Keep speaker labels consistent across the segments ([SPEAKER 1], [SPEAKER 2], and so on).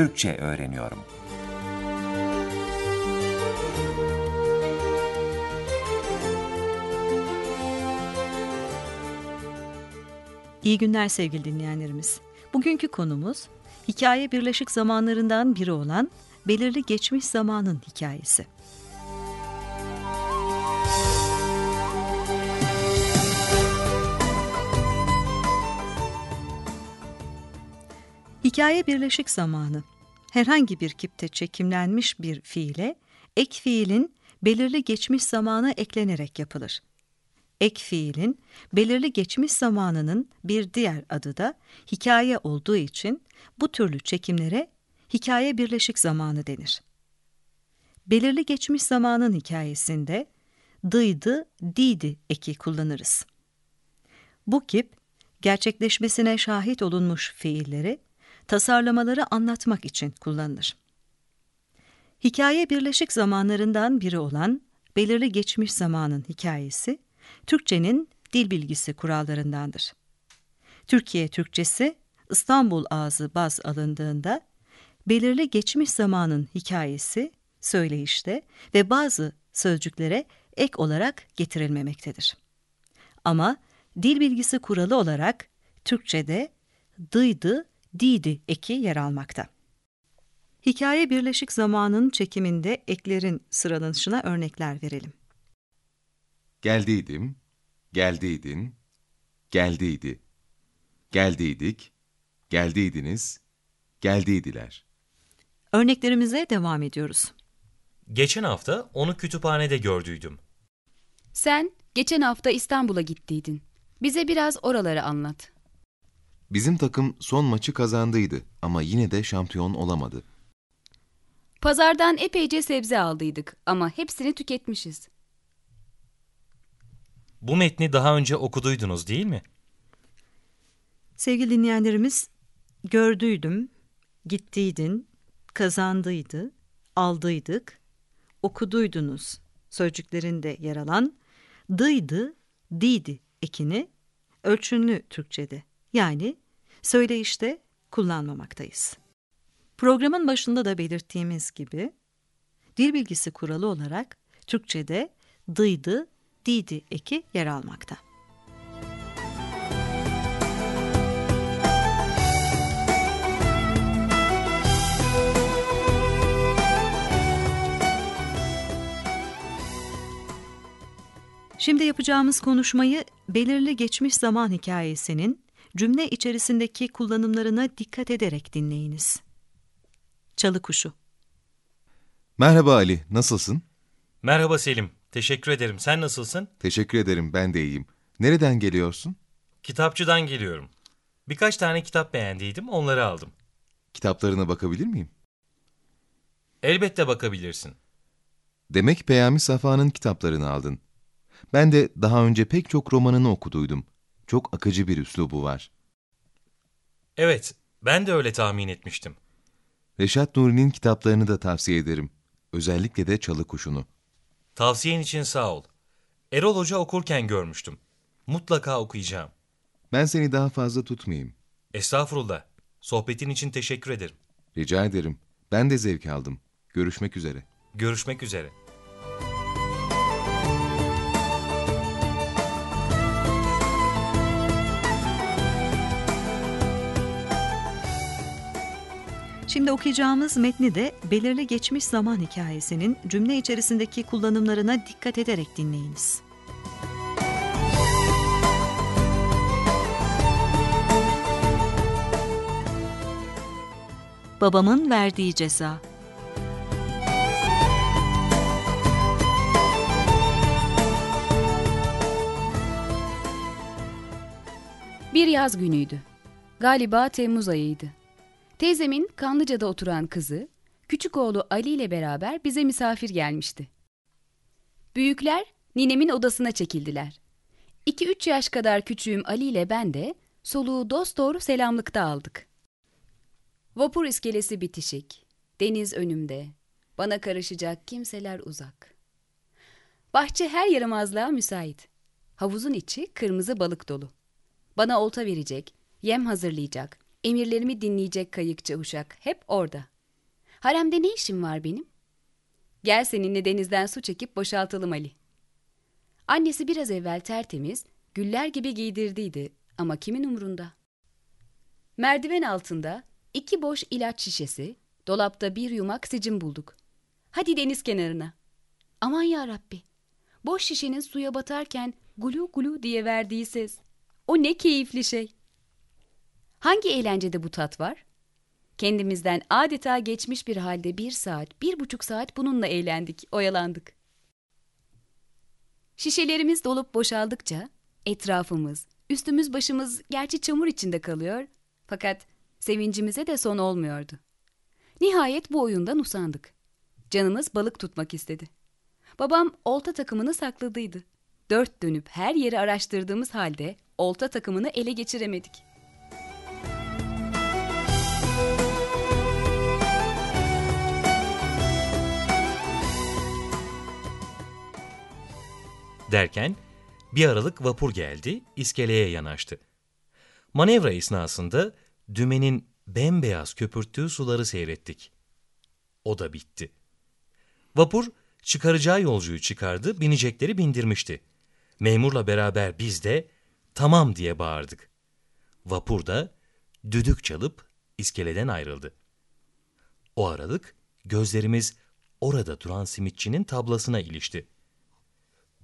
[SPEAKER 1] Türkçe öğreniyorum.
[SPEAKER 2] İyi günler sevgili dinleyenlerimiz. Bugünkü konumuz hikaye birleşik zamanlarından biri olan belirli geçmiş zamanın hikayesi. Hikaye birleşik zamanı herhangi bir kipte çekimlenmiş bir fiile ek fiilin belirli geçmiş zamanı eklenerek yapılır. Ek fiilin belirli geçmiş zamanının bir diğer adı da hikaye olduğu için bu türlü çekimlere hikaye birleşik zamanı denir. Belirli geçmiş zamanın hikayesinde dıydı, didi eki kullanırız. Bu kip, gerçekleşmesine şahit olunmuş fiilleri tasarlamaları anlatmak için kullanılır. Hikaye birleşik zamanlarından biri olan belirli geçmiş zamanın hikayesi, Türkçenin dil bilgisi kurallarındandır. Türkiye Türkçesi İstanbul ağzı baz alındığında belirli geçmiş zamanın hikayesi söyleyişte ve bazı sözcüklere ek olarak getirilmemektedir. Ama dil bilgisi kuralı olarak Türkçe'de dıydı, didi eki yer almakta. Hikaye birleşik zamanın çekiminde eklerin sıralanışına örnekler verelim.
[SPEAKER 3] Geldiydim, geldiydin, geldiydi, geldiydik, geldiydiniz, geldiydiler.
[SPEAKER 2] Örneklerimize devam ediyoruz.
[SPEAKER 4] Geçen hafta onu kütüphanede gördüydüm.
[SPEAKER 5] Sen geçen hafta İstanbul'a gittiydin. Bize biraz oraları anlat.
[SPEAKER 3] Bizim takım son maçı kazandıydı ama yine de şampiyon olamadı.
[SPEAKER 5] Pazardan epeyce sebze aldıydık ama hepsini tüketmişiz.
[SPEAKER 4] Bu metni daha önce okuduydunuz değil mi?
[SPEAKER 2] Sevgili dinleyenlerimiz, gördüydüm, gittiydin, kazandıydı, aldıydık, okuduydunuz sözcüklerinde yer alan dıydı, didi ekini ölçünlü Türkçe'de yani söyleyişte kullanmamaktayız. Programın başında da belirttiğimiz gibi dil bilgisi kuralı olarak Türkçe'de dıydı, didi eki yer almakta. Şimdi yapacağımız konuşmayı belirli geçmiş zaman hikayesinin cümle içerisindeki kullanımlarına dikkat ederek dinleyiniz. Çalı kuşu.
[SPEAKER 3] Merhaba Ali, nasılsın?
[SPEAKER 4] Merhaba Selim, teşekkür ederim. Sen nasılsın?
[SPEAKER 3] Teşekkür ederim, ben de iyiyim. Nereden geliyorsun?
[SPEAKER 4] Kitapçıdan geliyorum. Birkaç tane kitap beğendiydim, onları aldım.
[SPEAKER 3] Kitaplarına bakabilir miyim?
[SPEAKER 4] Elbette bakabilirsin.
[SPEAKER 3] Demek Peyami Safa'nın kitaplarını aldın. Ben de daha önce pek çok romanını okuduydum. Çok akıcı bir üslubu var.
[SPEAKER 4] Evet, ben de öyle tahmin etmiştim.
[SPEAKER 3] Reşat Nuri'nin kitaplarını da tavsiye ederim. Özellikle de Çalı Kuşu'nu.
[SPEAKER 4] Tavsiyen için sağ ol. Erol Hoca okurken görmüştüm. Mutlaka okuyacağım.
[SPEAKER 3] Ben seni daha fazla tutmayayım.
[SPEAKER 4] Estağfurullah. Sohbetin için teşekkür ederim.
[SPEAKER 3] Rica ederim. Ben de zevk aldım. Görüşmek üzere.
[SPEAKER 4] Görüşmek üzere.
[SPEAKER 2] Şimdi okuyacağımız metni de belirli geçmiş zaman hikayesinin cümle içerisindeki kullanımlarına dikkat ederek dinleyiniz. Babamın verdiği ceza
[SPEAKER 5] Bir yaz günüydü. Galiba Temmuz ayıydı. Teyzemin Kanlıca'da oturan kızı, küçük oğlu Ali ile beraber bize misafir gelmişti. Büyükler ninemin odasına çekildiler. 2-3 yaş kadar küçüğüm Ali ile ben de soluğu dosdoğru selamlıkta aldık. Vapur iskelesi bitişik, deniz önümde, bana karışacak kimseler uzak. Bahçe her yaramazlığa müsait. Havuzun içi kırmızı balık dolu. Bana olta verecek, yem hazırlayacak, Emirlerimi dinleyecek kayıkçı uşak hep orada. Haremde ne işim var benim? Gel seninle denizden su çekip boşaltalım Ali. Annesi biraz evvel tertemiz, güller gibi giydirdiydi ama kimin umrunda? Merdiven altında iki boş ilaç şişesi, dolapta bir yumak sicim bulduk. Hadi deniz kenarına. Aman ya Rabbi. Boş şişenin suya batarken gulu gulu diye verdiği ses. O ne keyifli şey. Hangi eğlencede bu tat var? Kendimizden adeta geçmiş bir halde bir saat, bir buçuk saat bununla eğlendik, oyalandık. Şişelerimiz dolup boşaldıkça etrafımız, üstümüz başımız gerçi çamur içinde kalıyor fakat sevincimize de son olmuyordu. Nihayet bu oyundan usandık. Canımız balık tutmak istedi. Babam olta takımını sakladıydı. Dört dönüp her yeri araştırdığımız halde olta takımını ele geçiremedik.
[SPEAKER 4] Derken bir aralık vapur geldi, iskeleye yanaştı. Manevra esnasında dümenin bembeyaz köpürttüğü suları seyrettik. O da bitti. Vapur çıkaracağı yolcuyu çıkardı, binecekleri bindirmişti. Memurla beraber biz de tamam diye bağırdık. Vapur da düdük çalıp iskeleden ayrıldı. O aralık gözlerimiz orada duran simitçinin tablasına ilişti.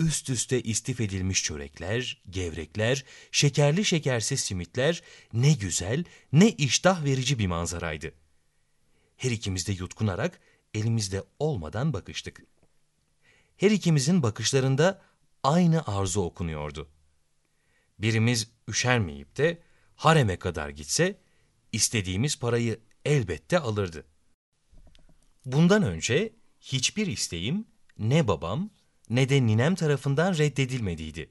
[SPEAKER 4] Üst üste istif edilmiş çörekler, gevrekler, şekerli şekersiz simitler ne güzel, ne iştah verici bir manzaraydı. Her ikimiz de yutkunarak elimizde olmadan bakıştık. Her ikimizin bakışlarında aynı arzu okunuyordu. Birimiz üşermeyip de hareme kadar gitse istediğimiz parayı elbette alırdı. Bundan önce hiçbir isteğim ne babam ne de ninem tarafından reddedilmediydi.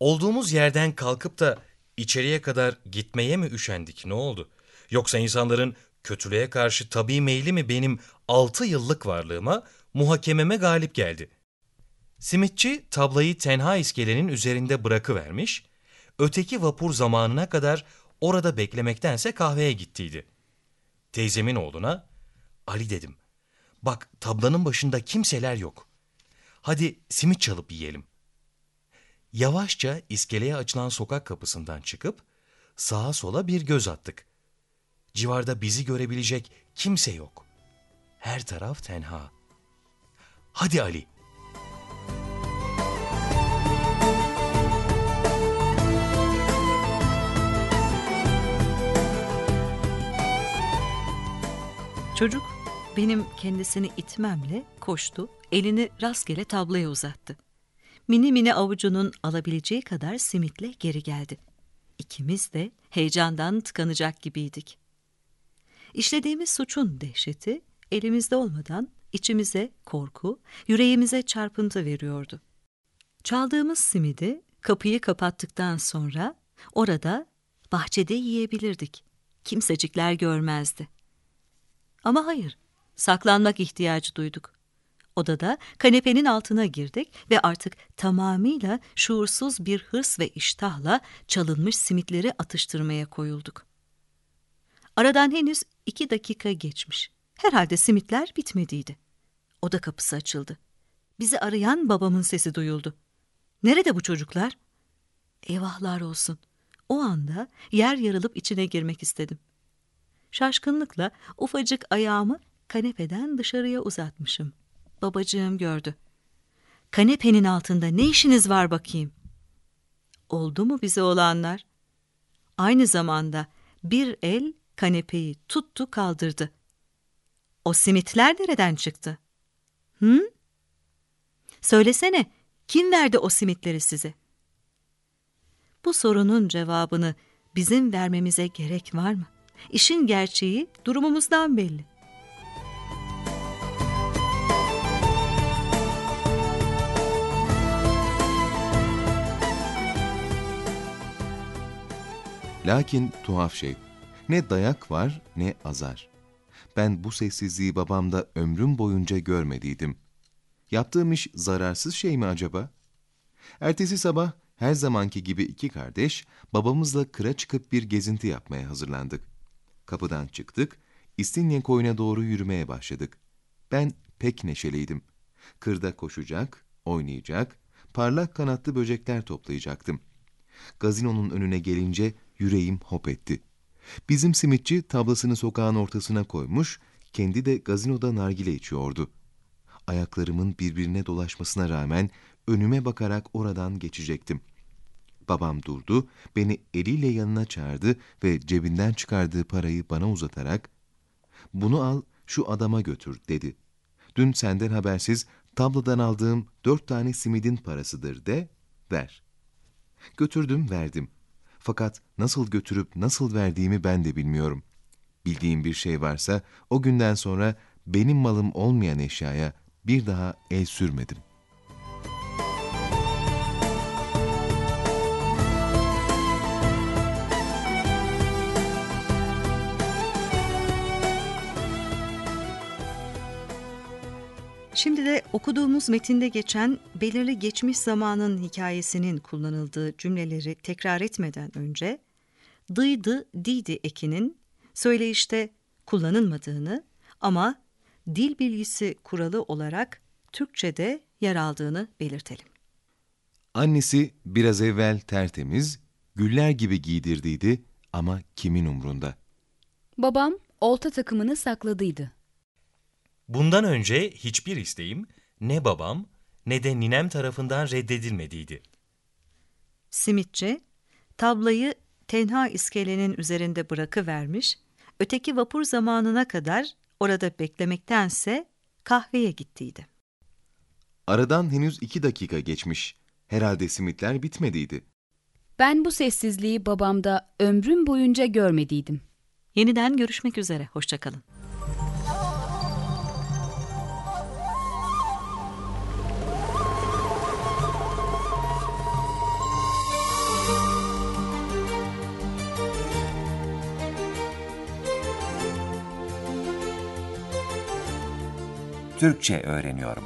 [SPEAKER 4] Olduğumuz yerden kalkıp da içeriye kadar gitmeye mi üşendik ne oldu? Yoksa insanların kötülüğe karşı tabii meyli mi benim altı yıllık varlığıma, muhakememe galip geldi. Simitçi tablayı tenha iskelenin üzerinde bırakıvermiş, öteki vapur zamanına kadar orada beklemektense kahveye gittiydi. Teyzemin oğluna, Ali dedim, bak tablanın başında kimseler yok. Hadi simit çalıp yiyelim. Yavaşça iskeleye açılan sokak kapısından çıkıp sağa sola bir göz attık. Civarda bizi görebilecek kimse yok. Her taraf tenha. Hadi Ali.
[SPEAKER 2] Çocuk benim kendisini itmemle koştu, elini rastgele tabloya uzattı. Mini mini avucunun alabileceği kadar simitle geri geldi. İkimiz de heyecandan tıkanacak gibiydik. İşlediğimiz suçun dehşeti elimizde olmadan içimize korku, yüreğimize çarpıntı veriyordu. Çaldığımız simidi kapıyı kapattıktan sonra orada bahçede yiyebilirdik. Kimsecikler görmezdi. Ama hayır, saklanmak ihtiyacı duyduk. Odada kanepenin altına girdik ve artık tamamıyla şuursuz bir hırs ve iştahla çalınmış simitleri atıştırmaya koyulduk. Aradan henüz iki dakika geçmiş. Herhalde simitler bitmediydi. Oda kapısı açıldı. Bizi arayan babamın sesi duyuldu. Nerede bu çocuklar? Eyvahlar olsun. O anda yer yarılıp içine girmek istedim. Şaşkınlıkla ufacık ayağımı kanepeden dışarıya uzatmışım. Babacığım gördü. Kanepenin altında ne işiniz var bakayım? Oldu mu bize olanlar? Aynı zamanda bir el kanepeyi tuttu kaldırdı. O simitler nereden çıktı? Hı? Söylesene, kim verdi o simitleri size? Bu sorunun cevabını bizim vermemize gerek var mı? İşin gerçeği durumumuzdan belli.
[SPEAKER 3] Lakin tuhaf şey, ne dayak var ne azar. Ben bu sessizliği babamda ömrüm boyunca görmediydim. Yaptığım iş zararsız şey mi acaba? Ertesi sabah Her zamanki gibi iki kardeş babamızla kıra çıkıp bir gezinti yapmaya hazırlandık. Kapıdan çıktık, İstinye koyuna doğru yürümeye başladık. Ben pek neşeliydim. Kırda koşacak, oynayacak, parlak kanatlı böcekler toplayacaktım. Gazinonun önüne gelince yüreğim hop etti. Bizim simitçi tablasını sokağın ortasına koymuş, kendi de gazinoda nargile içiyordu. Ayaklarımın birbirine dolaşmasına rağmen önüme bakarak oradan geçecektim. Babam durdu, beni eliyle yanına çağırdı ve cebinden çıkardığı parayı bana uzatarak, ''Bunu al, şu adama götür.'' dedi. ''Dün senden habersiz tabladan aldığım dört tane simidin parasıdır de, ver.'' Götürdüm, verdim. Fakat nasıl götürüp nasıl verdiğimi ben de bilmiyorum. Bildiğim bir şey varsa o günden sonra benim malım olmayan eşyaya bir daha el sürmedim.
[SPEAKER 2] Şimdi de okuduğumuz metinde geçen belirli geçmiş zamanın hikayesinin kullanıldığı cümleleri tekrar etmeden önce dıydı didi ekinin söyleyişte kullanılmadığını ama dil bilgisi kuralı olarak Türkçe'de yer aldığını belirtelim.
[SPEAKER 3] Annesi biraz evvel tertemiz, güller gibi giydirdiydi ama kimin umrunda?
[SPEAKER 5] Babam olta takımını sakladıydı.
[SPEAKER 4] Bundan önce hiçbir isteğim ne babam ne de ninem tarafından reddedilmediydi.
[SPEAKER 2] Simitçi, tablayı tenha iskelenin üzerinde bırakıvermiş, öteki vapur zamanına kadar orada beklemektense kahveye gittiydi.
[SPEAKER 3] Aradan henüz iki dakika geçmiş. Herhalde simitler bitmediydi.
[SPEAKER 5] Ben bu sessizliği babamda ömrüm boyunca görmediydim.
[SPEAKER 2] Yeniden görüşmek üzere, hoşçakalın.
[SPEAKER 1] Türkçe öğreniyorum.